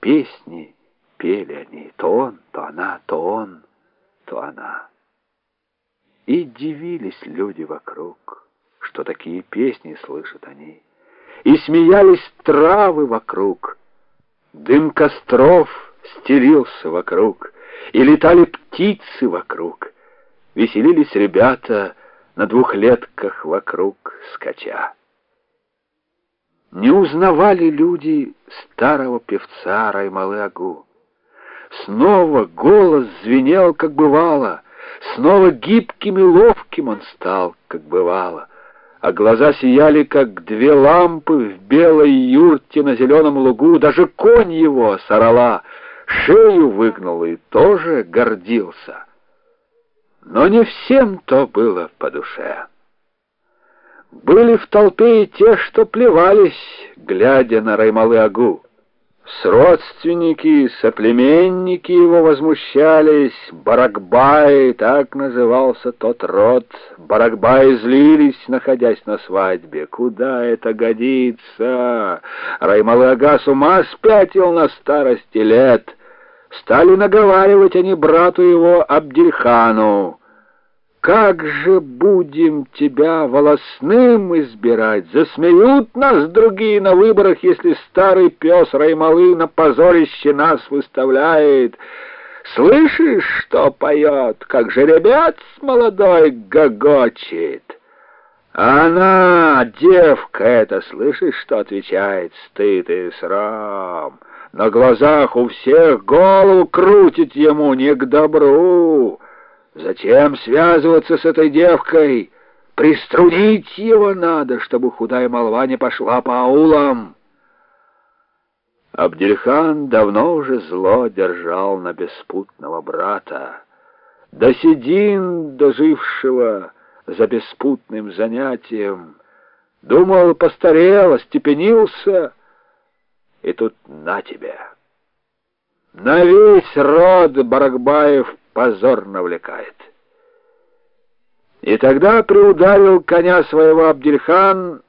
песни пели они, то он, то она, то он, то она. И дивились люди вокруг, что такие песни слышат они. И смеялись травы вокруг, дым костров стерился вокруг, и летали птицы вокруг, веселились ребята на двухлетках вокруг скача. Не узнавали люди старого певца Раймалы-Агу. Снова голос звенел, как бывало, Снова гибким и ловким он стал, как бывало, А глаза сияли, как две лампы В белой юрте на зеленом лугу. Даже конь его, сорола, шею выгнул и тоже гордился. Но не всем то было по душе. Были в толпе и те, что плевались, глядя на Раймалы-Агу. С родственники, соплеменники его возмущались, Баракбаи, так назывался тот род. Баракбаи злились, находясь на свадьбе. Куда это годится? Раймалы-ага с ума спятил на старости лет. Стали наговаривать они брату его Абдельхану. Как же будем тебя волосным избирать? Засмеют нас другие на выборах, если старый пес Раймалы на позорище нас выставляет. Слышишь, что поет, как жеребец молодой гогочет? Она, девка эта, слышишь, что отвечает? Стыд и срам. На глазах у всех голову крутит ему не к добру. Зачем связываться с этой девкой? Приструнить его надо, чтобы худая молва не пошла по аулам. Абдельхан давно уже зло держал на беспутного брата. Досидин, дожившего за беспутным занятием, думал, постарел, остепенился, и тут на тебе. На весь род Баракбаев позор навлекает. И тогда приударил коня своего Абдельхан,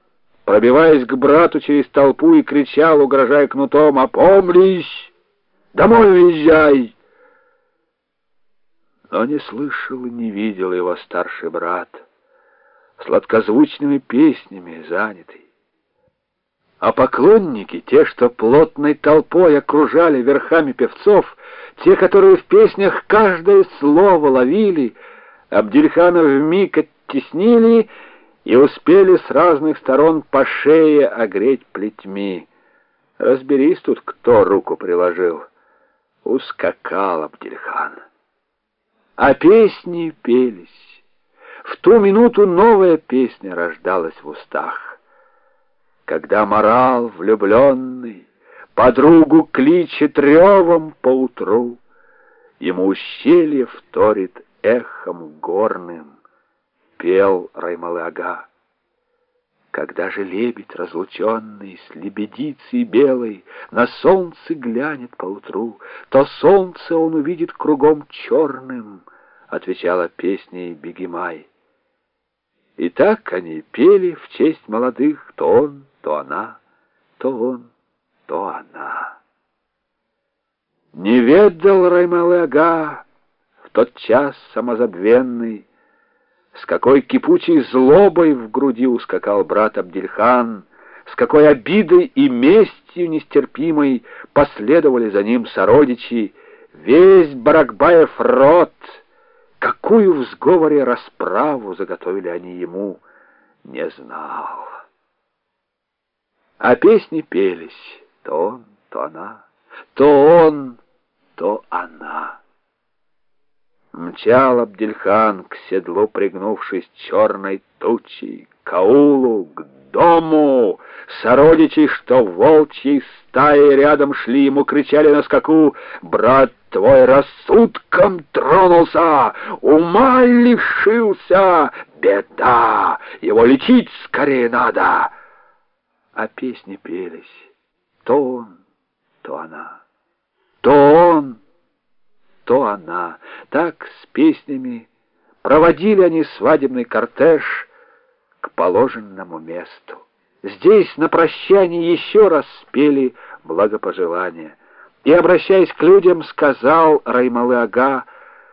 пробиваясь к брату через толпу и кричал, угрожая кнутом, «Опомнись! Домой въезжай!» Но не слышал и не видел его старший брат, сладкозвучными песнями занятый. А поклонники, те, что плотной толпой окружали верхами певцов, те, которые в песнях каждое слово ловили, Абдельхана вмиг оттеснили и успели с разных сторон по шее огреть плетьми. Разберись тут, кто руку приложил. Ускакал Абдельхан. А песни пелись. В ту минуту новая песня рождалась в устах. Когда морал влюбленный Подругу кличет ревом поутру, Ему ущелье вторит эхом горным, Пел Раймалы-ага. Когда же лебедь, разлученный с лебедицей белой, На солнце глянет поутру, То солнце он увидит кругом черным, Отвечала песней Бегемай. И так они пели в честь молодых, То он, то она, то он то она. Не ведал Раймалы-ага в тот час самозабвенный, с какой кипучей злобой в груди ускакал брат Абдельхан, с какой обидой и местью нестерпимой последовали за ним сородичи, весь Баракбаев род, какую в сговоре расправу заготовили они ему, не знал. А песни пелись. То он, то она, то он, то она. Мчал Абдельхан к седлу, пригнувшись черной тучей, к аулу, к дому. Сородичи, что волчьей стае рядом шли, ему кричали на скаку «Брат твой рассудком тронулся, ума лишился, беда, его лечить скорее надо!» А песни пелись. То он, то она, то он, то она. Так с песнями проводили они свадебный кортеж к положенному месту. Здесь на прощание еще раз спели благопожелания. И, обращаясь к людям, сказал Раймалы-ага,